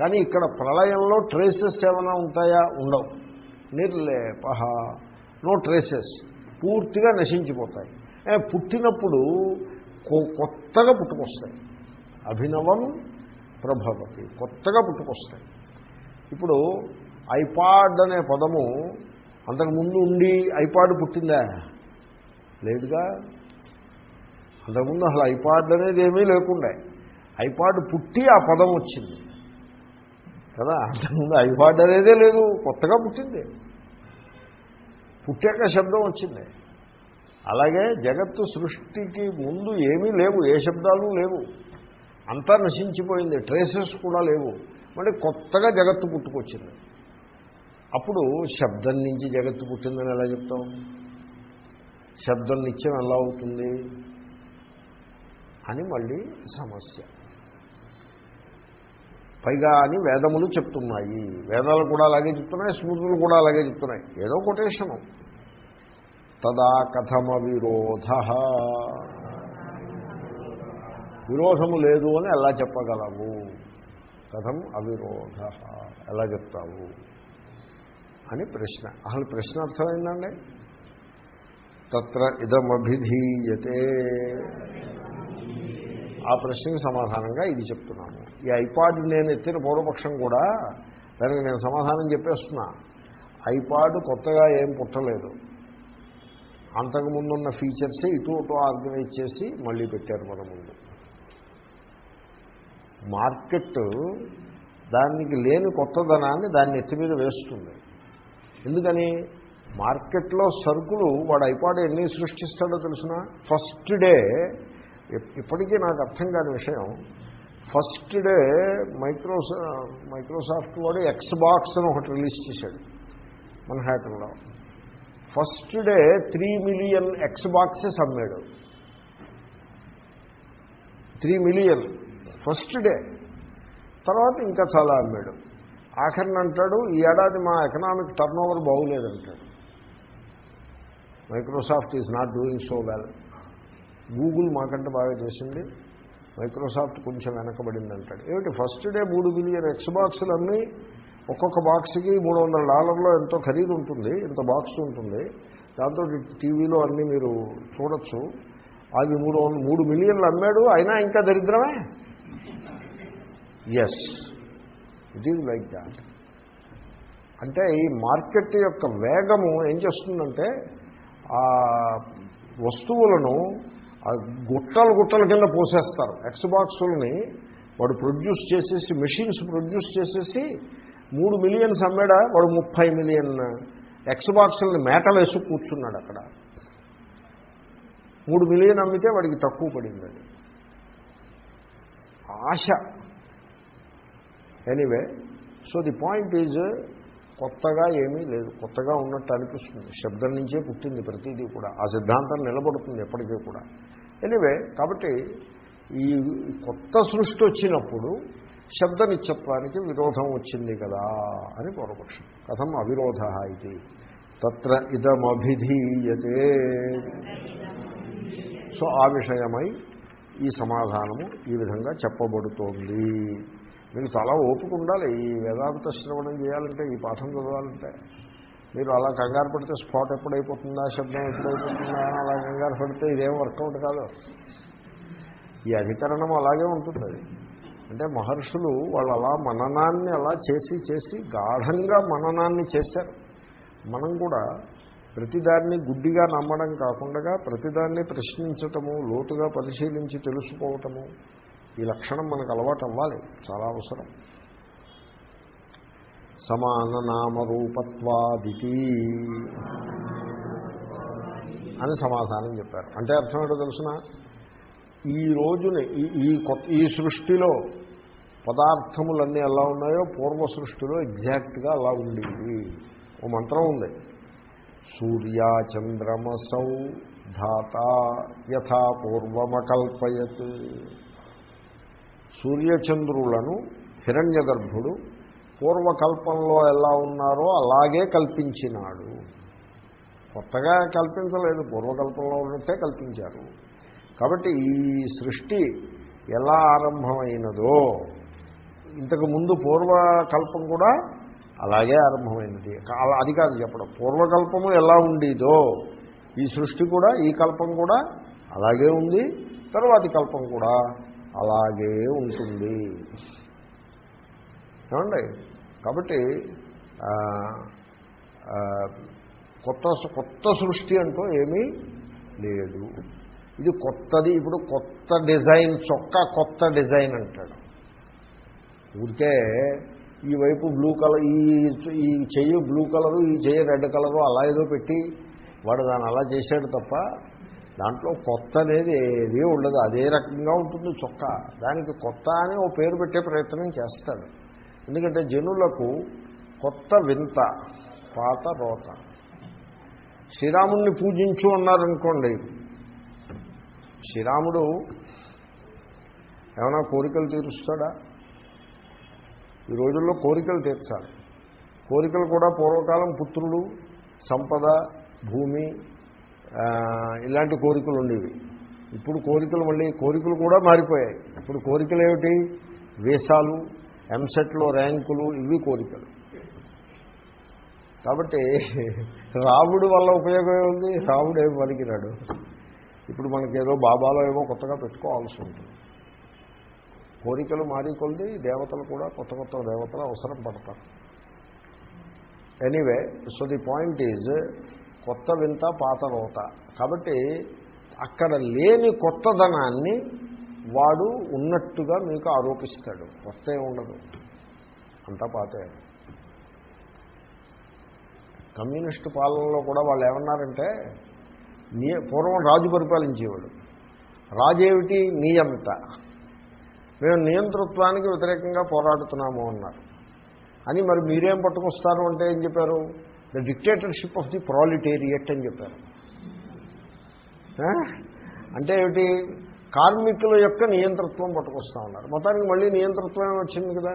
కానీ ఇక్కడ ప్రళయంలో ట్రేసెస్ ఏమైనా ఉంటాయా? ఉండవు. నిర్లేపహ. నో ట్రేసెస్ పూర్తిగా నశించిపోతాయి. పుట్టినప్పుడు కొ- కొత్తగా పుట్టుకొస్తాయి. అభినవం ప్రభవతి. కొత్తగా పుట్టుకొస్తాయి. ఇప్పుడు ఐపాడ్ అనే పదము అంతకుముందు ఉండి ఐపాడ్ పుట్టిందా? లేదుగా. అంతకుముందు అసలు ఐపాడ్ అనేది ఏమీ లేకుండే. ఐపాడ్ పుట్టి ఆ పదం వచ్చింది. కదా? అంతకుముందు ఐపాడ్ అనేదే లేదు. కొత్తగా పుట్టింది. పుట్టాక శబ్దం వచ్చింది. అలాగే జగత్తు సృష్టికి ముందు ఏమీ లేవు. ఏ శబ్దాలు లేవు. అంతా నశించిపోయింది. ట్రేసెస్ కూడా లేవు. మళ్ళీ కొత్తగా జగత్తు పుట్టుకొచ్చింది. అప్పుడు శబ్దం నుంచి జగత్తు పుట్టిందని ఎలా చెప్తాం శబ్దం నిత్యం ఎలా అవుతుంది? అని మళ్ళీ సమస్య. పైగా అని వేదములు చెప్తున్నాయి. వేదాలు కూడా అలాగే చెప్తున్నాయి స్మృతులు కూడా అలాగే చెప్తున్నాయి. ఏదో కొటేషను. తదా కథమ విరోధ విరోధము లేదు అని ఎలా చెప్పగలవు? కథం అవిరోధ. ఎలా చెప్తావు? అని ప్రశ్న. అసలు ప్రశ్న అర్థమైందండి? తత్ర ఇదమభిధీయతే. ఆ ప్రశ్నకి సమాధానంగా ఇది చెప్తున్నాను. ఈ ఐపాడ్ నేను ఎత్తిన పూర్వపక్షం కూడా దానికి నేను సమాధానం చెప్పేస్తున్నా. ఐపాడ్ కొత్తగా ఏం పుట్టలేదు. అంతకుముందున్న ఫీచర్సే ఇటు అటు ఆర్గనైజ్ చేసి మళ్ళీ పెట్టారు మన ముందు మార్కెట్ దానికి లేని కొత్తదనాన్ని దాన్ని ఎత్తి మీద వేస్తుంది. ఎందుకని మార్కెట్లో సరుకులు వాడు అయిపాడు ఎన్ని సృష్టిస్తాడో తెలిసిన? ఫస్ట్ డే ఇప్పటికీ నాకు అర్థం కాని విషయం. ఫస్ట్ డే మైక్రోసా మైక్రోసాఫ్ట్ వాడు ఎక్స్ బాక్స్ అని ఒకటి రిలీజ్ చేశాడు మన హ్యాటన్లో first day three million Xboxes అమ్మాడు. Three million first day తర్వాత ఇంకా చాలా అమ్మాడు. ఆఖరిని అంటాడు ఈ ఏడాది మా economic turnover బాగులేదంటాడు. Microsoft is not doing so well Google మాకంటే బాగా చేసింది. మైక్రోసాఫ్ట్ కొంచెం వెనకబడింది అంటాడు ఏమిటి ఫస్ట్ డే మూడు బిలియన్ ఎక్స్ బాక్సులు అమ్మి ఒక్కొక్క బాక్స్కి మూడు వందల డాలర్లో ఎంతో ఖరీదు ఉంటుంది ఇంత బాక్స్ ఉంటుంది. దాంతో టీవీలో అన్నీ మీరు చూడొచ్చు. అది మూడు వందలు మూడు మిలియన్లు అమ్మాడు అయినా ఇంకా దరిద్రమే? Yes it is like that అంటే ఈ మార్కెట్ యొక్క వేగము ఏం చేస్తుందంటే ఆ వస్తువులను గుట్టలు గుట్టల కింద పోసేస్తారు. ఎక్స్ బాక్సులని వాడు ప్రొడ్యూస్ చేసేసి మెషిన్స్ ప్రొడ్యూస్ చేసేసి మూడు మిలియన్స్ అమ్మాడా వాడు ముప్పై మిలియన్ ఎక్స్ బాక్సులని మేట వేసి కూర్చున్నాడు అక్కడ. మూడు మిలియన్ అమ్మితే వాడికి తక్కువ పడింది అది. ఆశ anyway so the point is కొత్తగా ఏమీ లేదు. కొత్తగా ఉన్నట్టు అనిపిస్తుంది. శబ్దం నుంచే పుట్టింది ప్రతిదీ కూడా. ఆ సిద్ధాంతం నిలబడుతుంది ఎప్పటికీ కూడా. ఎనివే కాబట్టి ఈ కొత్త సృష్టి వచ్చినప్పుడు శబ్ద నిత్యత్వానికి విరోధం వచ్చింది కదా అని పూర్వపక్షం కథం అవిరోధ ఇది. తత్ర ఇదమభిధీయతే. సో ఆ విషయమై ఈ సమాధానము ఈ విధంగా చెప్పబడుతోంది. మీకు చాలా ఓపిక ఉండాలి. ఈ వేదాంత శ్రవణం చేయాలంటే ఈ పాఠం చదవాలంటే. మీరు అలా కంగారు పడితే స్పాట్ ఎప్పుడైపోతుందా? శబ్దం ఎప్పుడైపోతుందా? అలా కంగారు పడితే ఇదేం వర్కౌట్ కాదు. ఈ అధికరణం అలాగే ఉంటుంది. అది అంటే మహర్షులు వాళ్ళు అలా మననాన్ని అలా చేసి చేసి గాఢంగా మననాన్ని చేశారు. మనం కూడా ప్రతిదాన్ని గుడ్డిగా నమ్మడం కాకుండా ప్రతిదాన్ని ప్రశ్నించటము లోతుగా పరిశీలించి తెలుసుకోవటము ఈ లక్షణం మనకు అలవాటు అవ్వాలి. చాలా అవసరం. సమాన నామరూపత్వాదితి అని సమాధానం చెప్పారు. అంటే అర్థం ఏంటో తెలుసిన? ఈ రోజుని ఈ ఈ కొత్త ఈ సృష్టిలో పదార్థములన్నీ ఎలా ఉన్నాయో పూర్వ సృష్టిలో ఎగ్జాక్ట్గా అలా ఉండేవి ఓ మంత్రం ఉంది. సూర్యాచంద్రమసౌ ధాత యథా పూర్వమకల్పయత్. సూర్యచంద్రులను హిరణ్య గర్భుడు పూర్వకల్పంలో ఎలా ఉన్నారో అలాగే కల్పించినాడు. కొత్తగా కల్పించలేదు పూర్వకల్పంలో ఉన్నట్టే కల్పించారు. కాబట్టి ఈ సృష్టి ఎలా ఆరంభమైనదో ఇంతకు ముందు పూర్వకల్పం కూడా అలాగే ఆరంభమైనది. అది కాదు చెప్పడం పూర్వకల్పము ఎలా ఉండేదో ఈ సృష్టి కూడా ఈ కల్పం కూడా అలాగే ఉంది తరువాతి కల్పం కూడా అలాగే ఉంటుంది. ఏమండి? కాబట్టి కొత్త కొత్త సృష్టి అంటూ ఏమీ లేదు. ఇది కొత్తది ఇప్పుడు కొత్త డిజైన్ చొక్కా కొత్త డిజైన్ అంటాడు. ఊరికే ఈ వైపు బ్లూ కలర్ ఈ ఈ చెయ్యి బ్లూ కలరు ఈ చెయ్యి రెడ్ కలరు అలా ఏదో పెట్టి వాడు దాన్ని అలా చేశాడు తప్ప దాంట్లో కొత్త అనేది ఏదీ ఉండదు. అదే రకంగా ఉంటుంది చొక్కా. దానికి కొత్త అని ఓ పేరు పెట్టే ప్రయత్నం చేస్తాడు ఎందుకంటే జనులకు కొత్త వింత పాత రోత. శ్రీరాముణ్ణి పూజించు అన్నారనుకోండి. శ్రీరాముడు ఏమైనా కోరికలు తీరుస్తాడా? ఈ రోజుల్లో కోరికలు తీర్చాలి. కోరికలు కూడా పూర్వకాలం పుత్రుడు సంపద భూమి ఇలాంటి కోరికలు ఉండేవి. ఇప్పుడు కోరికలు మళ్ళీ కోరికలు కూడా మారిపోయాయి. ఇప్పుడు కోరికలు ఏమిటి? వీసాలు ఎంసెట్లో ర్యాంకులు ఇవి కోరికలు. కాబట్టి రాముడు వల్ల ఉపయోగం ఏముంది? రాముడు ఏమి పలికినాడు? ఇప్పుడు మనకేదో బాబాలో ఏమో కొత్తగా పెట్టుకోవాల్సి ఉంటుంది. కోరికలు మారి కొలిది దేవతలు కూడా కొత్త కొత్త దేవతలు అవసరం పడతారు. Anyway so the point is కొత్త వింత పాత రోత కాబట్టి అక్కడ లేని కొత్తదనాన్ని వాడు ఉన్నట్టుగా మీకు ఆరోపిస్తాడు. కొత్త ఉండదు. అంతా పాతే. కమ్యూనిస్టు పాలనలో కూడా వాళ్ళు ఏమన్నారంటే నీ పూర్వం రాజు పరిపాలించేవాడు. రాజు ఏమిటి నియంత. మేము నియంతృత్వానికి వ్యతిరేకంగా పోరాడుతున్నాము అన్నారు. అని మరి మీరేం పట్టుకొస్తారు అంటే ఏం చెప్పారు? The dictatorship of the proletariat అని చెప్పారు. అంటే ఏమిటి? కార్మికుల యొక్క నియంతృత్వం పట్టుకొస్తా ఉన్నారు. మొత్తానికి మళ్ళీ నియంతృత్వం వచ్చింది కదా?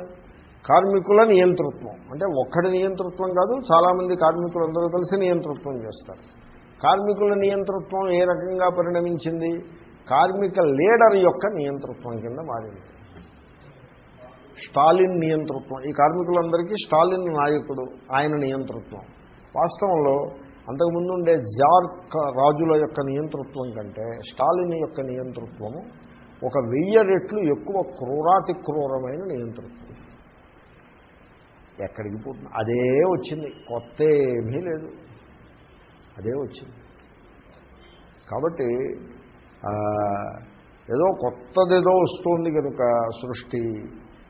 కార్మికుల నియంతృత్వం. అంటే ఒక్కడి నియంతృత్వం కాదు చాలామంది కార్మికులందరూ కలిసి నియంతృత్వం చేస్తారు. కార్మికుల నియంతృత్వం ఏ రకంగా పరిణమించింది? కార్మిక లీడర్ యొక్క నియంతృత్వం కింద మారింది. స్టాలిన్ నియంతృత్వం. ఈ కార్మికులందరికీ స్టాలిన్ నాయకుడు ఆయన నియంతృత్వం. వాస్తవంలో అంతకుముందు ఉండే జార్ రాజుల యొక్క నియంతృత్వం కంటే స్టాలిన్ యొక్క నియంతృత్వము ఒక వెయ్యి రెట్లు ఎక్కువ క్రూరాతి క్రూరమైన నియంతృత్వం. ఎక్కడికి పోతుంది? అదే వచ్చింది. కొత్త ఏమీ లేదు. అదే వచ్చింది. కాబట్టి ఏదో కొత్తదేదో వస్తుంది కనుక సృష్టి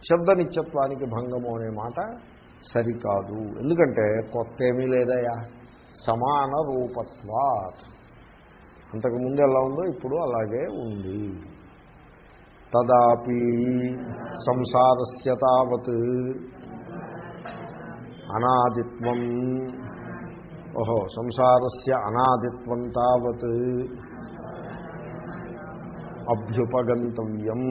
శబ్దనిత్యత్వానికి భంగము అనే మాట సరికాదు. ఎందుకంటే కొత్త ఏమీ లేదయా సమాన రూపత్వాత్. అంతకుముందు ఎలా ఉందో ఇప్పుడు అలాగే ఉంది. తదాపి సంసారస్య తావత్. అనాదిత్వం. ఓహో సంసారస్య అనాదిత్వం తావత్. అభ్యుపగంతవ్యం.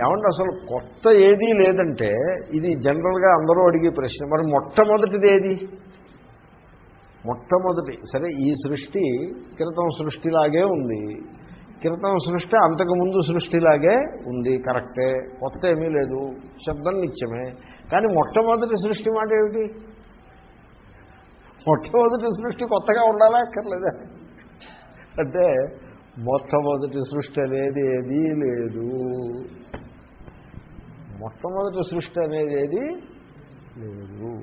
ఏమంటే అసలు కొత్త ఏదీ లేదంటే ఇది జనరల్గా అందరూ అడిగే ప్రశ్న. మరి మొట్టమొదటిది ఏది? మొట్టమొదటి సరే ఈ సృష్టి క్రితం సృష్టిలాగే ఉంది. క్రితం సృష్టి అంతకుముందు సృష్టిలాగే ఉంది. కరెక్టే. కొత్త ఏమీ లేదు. శబ్దం నిత్యమే. కానీ మొట్టమొదటి సృష్టి మాట ఏమిటి? మొట్టమొదటి సృష్టి కొత్తగా ఉండాలా అక్కర్లేదా? అంటే మొట్టమొదటి సృష్టి అనేది ఏదీ లేదు. మొట్టమొదటి సృష్టి అనేది ఏది? లేదు.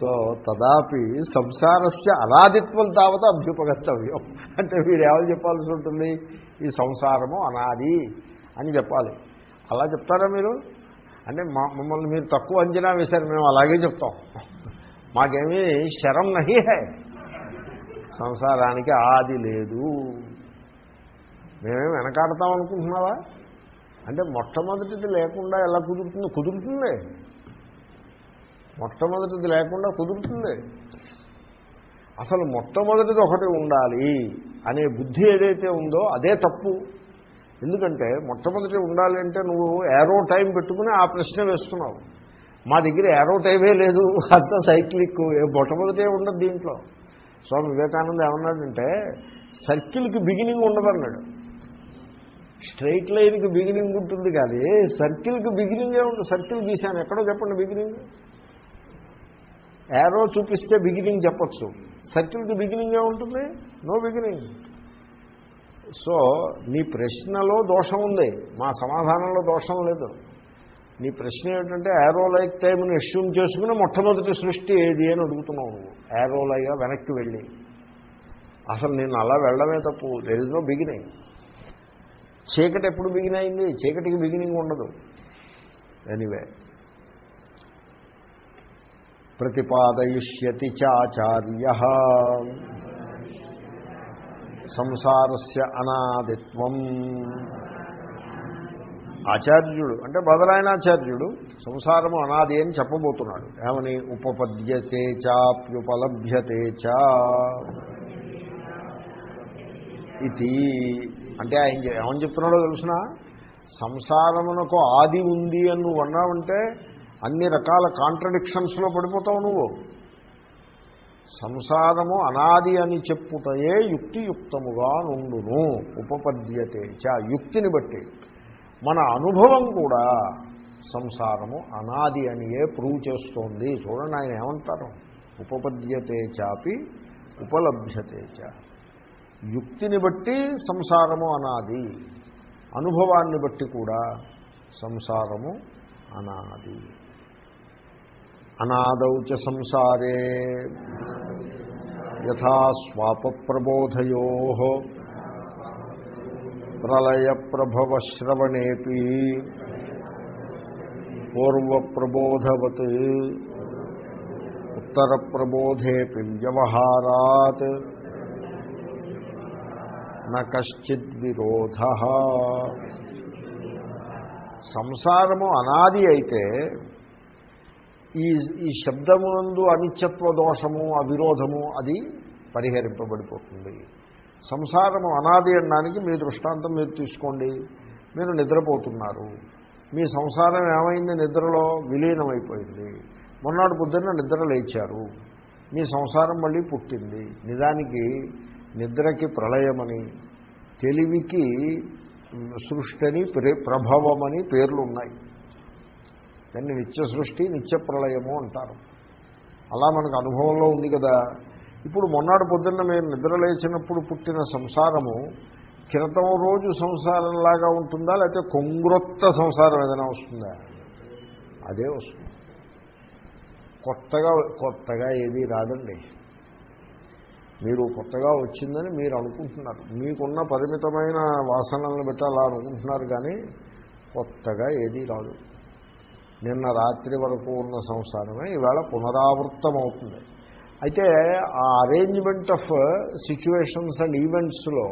సో తదాపి సంసారస్య అనాదిత్వం తావత అభ్యుపగతవ్యం అంటే మీరు ఏమని చెప్పాల్సి ఉంటుంది? ఈ సంసారము అనాది అని చెప్పాలి. అలా చెప్తారా మీరు? అంటే మా మమ్మల్ని మీరు తక్కువ అంచనా వేశారు మేము అలాగే చెప్తాం. మాకేమీ శరం నహి హై. సంసారానికి ఆది లేదు. మేమేం వెనకాడతాం అనుకుంటున్నావా? అంటే మొట్టమొదటిది లేకుండా ఎలా కుదురుతుందో కుదురుతుంది. మొట్టమొదటిది లేకుండా కుదురుతుంది. అసలు మొట్టమొదటిది ఒకటి ఉండాలి అనే బుద్ధి ఏదైతే ఉందో అదే తప్పు. ఎందుకంటే మొట్టమొదటి ఉండాలి అంటే నువ్వు ఏరో టైం పెట్టుకుని ఆ ప్రశ్న వేస్తున్నావు. మా దగ్గర ఏరో టైమే లేదు అంతా సైక్లిక్ మొట్టమొదటే ఉండదు దీంట్లో. స్వామి వివేకానంద ఏమన్నాడంటే సర్కిల్కి బిగినింగ్ ఉండదన్నాడు. స్ట్రైట్ లైన్కి బిగినింగ్ ఉంటుంది కానీ సర్కిల్కి బిగినింగే ఉంటుంది సర్కిల్ గీశాను. ఎక్కడో చెప్పండి బిగినింగ్. ఏరో చూపిస్తే బిగినింగ్ చెప్పచ్చు. సర్కిల్కి బిగినింగే ఉంటుంది? No beginning. సో నీ ప్రశ్నలో దోషం ఉంది. మా సమాధానంలో దోషం లేదు. నీ ప్రశ్న ఏమిటంటే యారోలైక్ టైంని అష్యూమ్ చేసుకుని మొట్టమొదటి సృష్టి ఏది అని అడుగుతున్నావు నువ్వు. యారోలైగా వెనక్కి వెళ్ళి. అసలు నేను అలా వెళ్ళడమే తప్పు. దెర్ ఇస్ నో బిగినింగ్ చీకటి ఎప్పుడు బిగిన్ అయింది? చీకటికి బిగినింగ్ ఉండదు. ఎనీవే ప్రతిపాదయిష్యతి చాచార్య. సంసారస్య అనాదిత్వం. ఆచార్యుడు అంటే బదలాయనాచార్యుడు సంసారము అనాది అని చెప్పబోతున్నాడు. ఏమని? ఉపపద్యతే చాప్యుపలభ్యతే చా. ఇది అంటే ఆయన ఏమని చెప్తున్నాడో తెలుసిన? సంసారమునకు ఆది ఉంది అని నువ్వు అన్నావంటే అన్ని రకాల కాంట్రడిక్షన్స్లో పడిపోతావు నువ్వు. సంసారము అనాది అని చెప్పుటయే యుక్తియుక్తముగా నుండును ఉపపద్యతే చ యుక్తిని బట్టి. మన అనుభవం కూడా సంసారము అనాది అనియే ప్రూవ్ చేస్తోంది. చూడండి ఆయన ఏమంటారు? ఉపపద్యతే చాపి ఉపలభ్యతే చ. యుక్తిని బట్టి సంసారము అనాది. అనుభవాన్ని బట్టి కూడా సంసారము అనాది. అనాదౌచ సంసారే. యథా స్వాప ప్రబోధయో ప్రళయ ప్రభవశ్రవణేపి పూర్వప్రబోధవత్. ఉత్తర ప్రబోధేపి వ్యవహారాత్. నశ్చిద్ విరోధ సంసారము అనాది అయితే ఈ ఈ శబ్దమునందు అనిత్యత్వ దోషము అవిరోధము అది పరిహరింపబడిపోతుంది. సంసారము అనాది అనడానికి మీ దృష్టాంతం మీరు తీసుకోండి. మీరు నిద్రపోతున్నారు. మీ సంసారం ఏమైంది? నిద్రలో విలీనమైపోయింది. మొన్నటి పొద్దున్న నిద్ర లేచారు. మీ సంసారం మళ్ళీ పుట్టింది. నిజానికి నిద్రకి ప్రళయమని తెలివికి సృష్టిని ప్రభావమని పేర్లు ఉన్నాయి దాన్ని నిత్య సృష్టి నిత్య ప్రళయము అంటారు. అలా మనకు అనుభవంలో ఉంది కదా. ఇప్పుడు మొన్నటి పొద్దున్న మేము నిద్ర లేచినప్పుడు పుట్టిన సంసారము క్రితం రోజు సంసారంలాగా ఉంటుందా లేకపోతే కొంగ్రొత్త సంసారం ఏదైనా వస్తుందా? అదే వస్తుంది. కొత్తగా కొత్తగా ఏది రాదండి. మీరు కొత్తగా వచ్చిందని మీరు అనుకుంటున్నారు. మీకున్న పరిమితమైన వాసనలను బట్టి అలా అనుకుంటున్నారు కానీ కొత్తగా ఏదీ రాదు. నిన్న రాత్రి వరకు ఉన్న సంసారమే ఈవేళ పునరావృతం అవుతుంది అయితే ఆ అరేంజ్మెంట్ ఆఫ్ సిచ్యువేషన్స్ అండ్ ఈవెంట్స్లో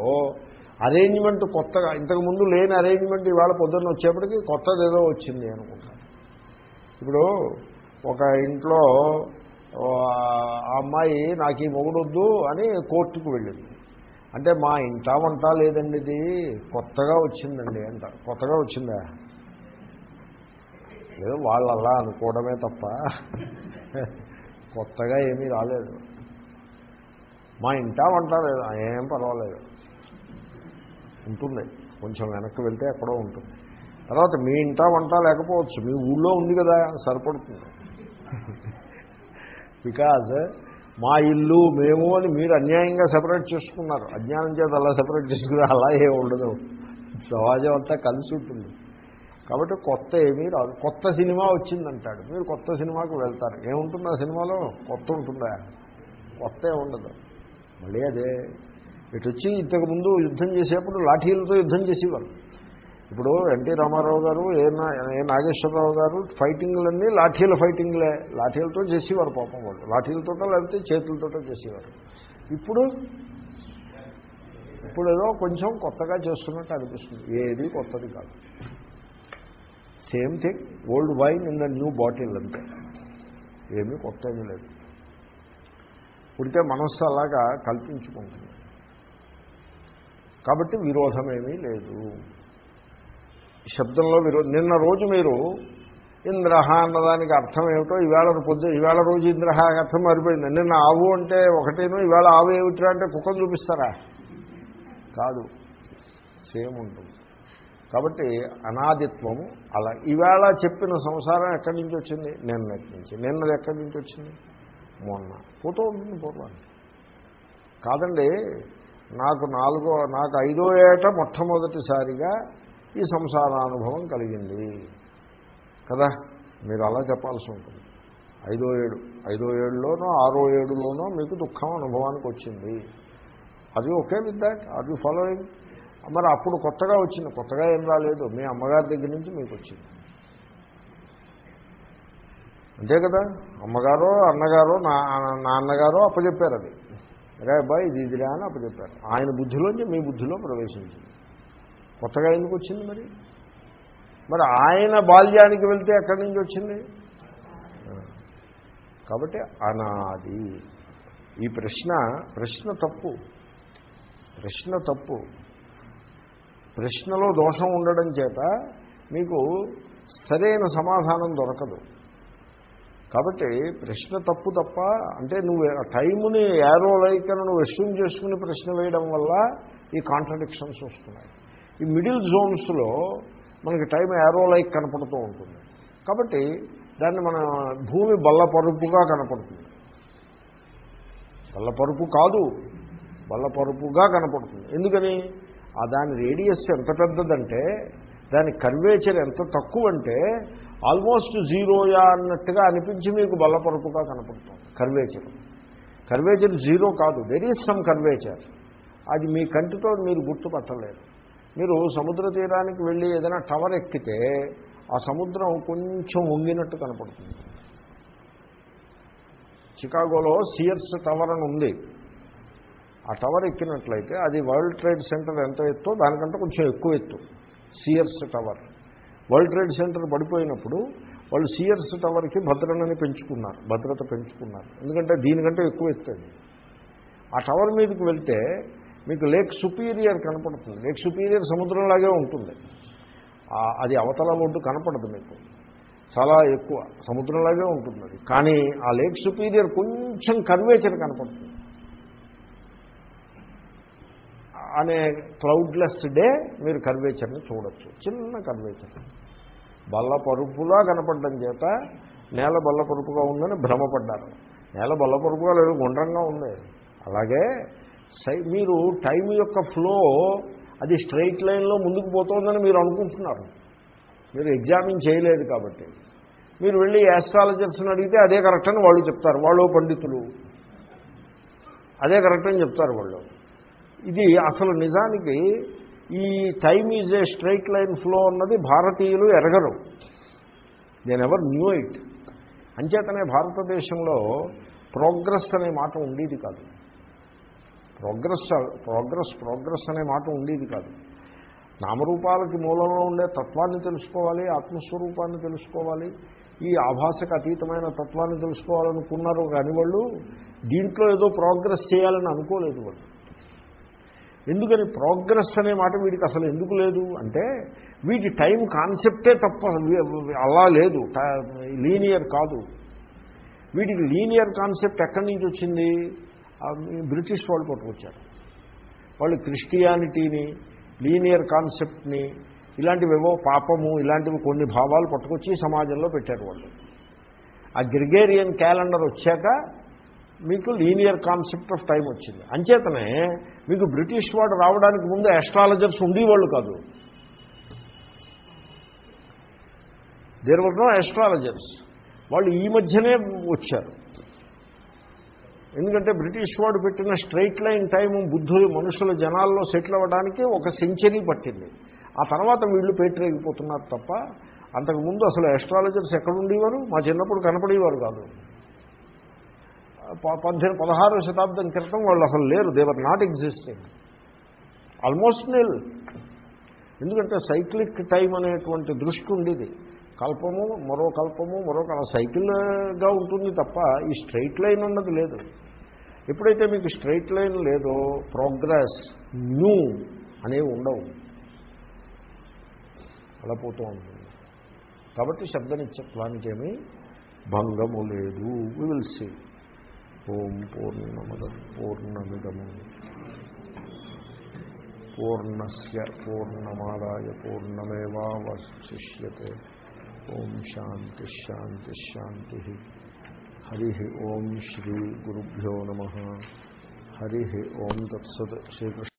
అరేంజ్మెంట్ కొత్తగా ఇంతకుముందు లేని అరేంజ్మెంట్ ఇవాళ పొద్దున్న వచ్చేప్పటికి కొత్తది ఏదో వచ్చింది అనుకుంటాను ఇప్పుడు ఒక ఇంట్లో ఆ అమ్మాయి నాకు ఈ మొగుడొద్దు అని కోర్టుకు వెళ్ళింది. అంటే మా ఇంట వంట లేదండి ఇది కొత్తగా వచ్చిందండి అంట. కొత్తగా వచ్చిందా? ఏదో వాళ్ళు అలా అనుకోవడమే తప్ప కొత్తగా ఏమీ రాలేదు. మా ఇంట వంట లేదు ఏం పర్వాలేదు. ఉంటుంది కొంచెం వెనక్కి వెళ్తే ఎక్కడో ఉంటుంది. తర్వాత మీ ఇంట వంట లేకపోవచ్చు మీ ఊళ్ళో ఉంది కదా సరిపడుతుంది. బికాజ్ మా ఇల్లు మేము అని మీరు అన్యాయంగా సెపరేట్ చేసుకున్నారు. అజ్ఞానం చేత అలా సెపరేట్ చేసుకుని అలా ఏ ఉండదు. సమాజం అంతా కలిసి ఉంటుంది. కాబట్టి కొత్త ఏమీ రాదు. కొత్త సినిమా వచ్చిందంటాడు. మీరు కొత్త సినిమాకు వెళ్తారు. ఏముంటుంది ఆ సినిమాలో? కొత్త ఉంటుందా? కొత్త ఉండదు. మళ్ళీ అదే. ఇటు వచ్చి ఇంతకుముందు యుద్ధం చేసేప్పుడు లాఠీలతో యుద్ధం చేసేవాళ్ళు. ఇప్పుడు ఎన్టీ రామారావు గారు ఏ ఏ నాగేశ్వరరావు గారు ఫైటింగ్లన్నీ లాఠీల ఫైటింగ్లే. లాఠీలతో చేసేవారు పాపం వాళ్ళు. లాఠీలతోటో లేకపోతే చేతులతోటో చేసేవారు. ఇప్పుడు ఇప్పుడు ఏదో కొంచెం కొత్తగా చేస్తున్నట్టు అనిపిస్తుంది. ఏది కొత్తది కాదు. Same thing old wine in the new bottle అంతే. ఏమీ కొత్త ఏమీ లేదు. పుడితే మనస్సు అలాగా కల్పించుకుంటుంది. కాబట్టి విరోధమేమీ లేదు. శబ్దంలో విరోధం నిన్న రోజు మీరు ఇంద్రహ అన్నదానికి అర్థం ఏమిటో ఈవేళ పొద్దు ఈవేళ రోజు ఇంద్రహ అర్థం మారిపోయింది. నిన్న ఆవు అంటే ఒకటేను ఈవేళ ఆవు ఏమిట్రా అంటే కుక్కను చూపిస్తారా? కాదు. సేమ్ ఉంటుంది. కాబట్టి అనాదిత్వము అలా. ఈవేళ చెప్పిన సంసారం ఎక్కడి నుంచి వచ్చింది? నిన్నటి నుంచి. నిన్నది ఎక్కడి నుంచి వచ్చింది? మొన్న. పోతూ ఉంటుంది పూర్వానికి. కాదండి నాకు నాలుగో నాకు ఐదో ఏట మొట్టమొదటిసారిగా ఈ సంసారానుభవం కలిగింది. కదా? మీరు అలా చెప్పాల్సి ఉంటుంది. ఐదో ఏడు ఐదో ఏడులోనో ఆరో ఏడులోనో మీకు దుఃఖం అనుభవానికి వచ్చింది. అది okay with that? Are you following? మరి అప్పుడు కొత్తగా వచ్చింది. కొత్తగా ఏం రాలేదు. మీ అమ్మగారి దగ్గర నుంచి మీకు వచ్చింది. అంతే కదా? అమ్మగారో అన్నగారో నా నాన్నగారో అప్పచెప్పారు అది. రే అబ్బాయి ఇది ఇదిరా అని అప్పచెప్పారు. ఆయన బుద్ధిలోంచి మీ బుద్ధిలో ప్రవేశించింది. కొత్తగా ఎందుకు వచ్చింది మరి? మరి ఆయన బాల్యానికి వెళ్తే ఎక్కడి నుంచి వచ్చింది? కాబట్టి అనాది. ఈ ప్రశ్న ప్రశ్న తప్పు. ప్రశ్న తప్పు. ప్రశ్నలో దోషం ఉండడం చేత మీకు సరైన సమాధానం దొరకదు. కాబట్టి ప్రశ్న తప్పు తప్ప అంటే నువ్వు టైముని యారో లైకను నువ్వు ఎస్యూమ్ చేసుకుని ప్రశ్న వేయడం వల్ల ఈ కాంట్రడిక్షన్స్ వస్తున్నాయి. ఈ మిడిల్ జోన్స్లో మనకి టైం యారో లైక్ కనపడుతూ ఉంటుంది. కాబట్టి దాన్ని మన భూమి బల్లపరుపుగా కనపడుతుంది. బల్లపరుపు కాదు బల్లపరుపుగా కనపడుతుంది. ఎందుకని? ఆ దాని రేడియస్ ఎంత పెద్దదంటే దాని కర్వేచర్ ఎంత తక్కువ అంటే ఆల్మోస్ట్ జీరోయా అన్నట్టుగా అనిపించి మీకు బల్లపరుపుగా కనపడుతుంది కర్వేచర్. కర్వేచర్ జీరో కాదు వెరీ సమ్ కర్వేచర్ అది మీ కంటితో మీరు గుర్తుపట్టలేరు మీరు సముద్ర తీరానికి వెళ్ళి ఏదైనా టవర్ ఎక్కితే ఆ సముద్రం కొంచెం వంగినట్టు కనపడుతుంది. చికాగోలో సియర్స్ టవర్ అని ఉంది. ఆ టవర్ ఎక్కినట్లయితే అది వరల్డ్ ట్రేడ్ సెంటర్ ఎంత ఎత్తో దానికంటే కొంచెం ఎక్కువ ఎత్తు. Sears Tower World Trade Center పడిపోయినప్పుడు వాళ్ళు సియర్స్ టవర్కి భద్రతని పెంచుకున్నారు. భద్రత పెంచుకున్నారు. ఎందుకంటే దీనికంటే ఎక్కువ ఎత్తది ఆ టవర్ మీదకి వెళ్తే మీకు లేక్ సుపీరియర్ కనపడుతుంది. లేక్ సుపీరియర్ సముద్రంలాగే ఉంటుంది. అది అవతల ఒడ్డు కనపడదు మీకు. చాలా ఎక్కువ సముద్రంలాగే ఉంటుంది అది. కానీ ఆ లేక్ సుపీరియర్ కొంచెం కర్వేచర్ కనపడుతుంది. అనే క్లౌడ్లెస్ డే మీరు కర్వేచర్ని చూడొచ్చు. చిన్న కర్వేచర్. బల్ల పరుపులా కనపడడం చేత నేల బల్ల పరుపుగా ఉందని భ్రమపడ్డారు. నేల బల్ల పరుపుగా లేదు గుండ్రంగా ఉంది. అలాగే మీరు టైం యొక్క ఫ్లో అది స్ట్రైట్ లైన్లో ముందుకు పోతుందని మీరు అనుకుంటున్నారు. మీరు ఎగ్జామిన్ చేయలేదు కాబట్టి. మీరు వెళ్ళి యాస్ట్రాలజర్స్ని అడిగితే అదే కరెక్ట్ అని వాళ్ళు చెప్తారు. వాళ్ళు పండితులు. అదే కరెక్ట్ అని చెప్తారు వాళ్ళు. ఇది అసలు నిజానికి ఈ time is a straight line flow అన్నది భారతీయులు ఎరగరు. నేను ఎవర్ న్యూ ఇట్. అంచేతనే భారతదేశంలో ప్రోగ్రెస్ అనే మాట ఉండేది కాదు. ప్రోగ్రెస్ ప్రోగ్రెస్ ప్రోగ్రెస్ అనే మాట ఉండేది కాదు. నామరూపాలకి మూలంలో ఉండే తత్వాన్ని తెలుసుకోవాలి ఆత్మస్వరూపాన్ని తెలుసుకోవాలి ఈ ఆభాసకు అతీతమైన తత్వాన్ని తెలుసుకోవాలనుకున్నారు కానీ వాళ్ళు దీంట్లో ఏదో ప్రోగ్రెస్ చేయాలని అనుకోలేదు వాళ్ళు. ఎందుకని ప్రోగ్రెస్ అనే మాట వీడికి అసలు ఎందుకు లేదు అంటే వీటి టైం కాన్సెప్టే తప్ప అలా లేదు. లీనియర్ కాదు. వీటికి లీనియర్ కాన్సెప్ట్ ఎక్కడి నుంచి వచ్చింది? బ్రిటిష్ వాళ్ళు పట్టుకొచ్చారు. వాళ్ళు క్రిస్టియానిటీని లీనియర్ కాన్సెప్ట్ని ఇలాంటివేవో పాపము ఇలాంటివి కొన్ని భావాలు పట్టుకొచ్చి సమాజంలో పెట్టారు వాళ్ళు. ఆ గ్రిగేరియన్ క్యాలెండర్ వచ్చాక మీకు లీనియర్ కాన్సెప్ట్ ఆఫ్ టైం వచ్చింది. అంచేతనే మీకు బ్రిటిష్ వాడు రావడానికి ముందు ఆస్ట్రాలజర్స్ ఉండేవాళ్ళు కాదు. దేర్ వర్ నో ఆస్ట్రాలజర్స్ వాళ్ళు ఈ మధ్యనే వచ్చారు. ఎందుకంటే బ్రిటిష్ వాడు పెట్టిన స్ట్రైట్ లైన్ టైము బుద్ధులు మనుషుల జనాల్లో సెటిల్ అవ్వడానికి ఒక సెంచరీ పట్టింది. ఆ తర్వాత వీళ్ళు పేటరేగిపోతున్నారు తప్ప అంతకుముందు అసలు ఆస్ట్రాలజర్స్ ఎక్కడుండేవారు? మా చిన్నప్పుడు కనపడేవారు కాదు. పద్దెనిమిది పదహారవ శతాబ్దం క్రితం వాళ్ళు అసలు లేరు. They were not existing almost nil ఎందుకంటే సైక్లిక్ టైం అనేటువంటి దృష్టి ఉండేది. కల్పము మరో కల్పము మరో కల సైకిల్గా ఉంటుంది తప్ప ఈ స్ట్రైట్ లైన్ ఉన్నది లేదు. ఎప్పుడైతే మీకు స్ట్రైట్ లైన్ లేదో ప్రోగ్రెస్ న్యూ అనేవి ఉండవు. అలా పోతూ ఉంటుంది. కాబట్టి శబ్దనిత్యత్వానికి భంగము లేదు. వి విల్ సీ ఓం పూర్ణమద పూర్ణమిదము పూర్ణస్య పూర్ణమాదాయ పూర్ణమేవాశిష్యే ఓం శాంతి. हरिः ओम् श्रीगुरुभ्यो नमः। हरिः ओम् तत्सत् श्रीकृष्ण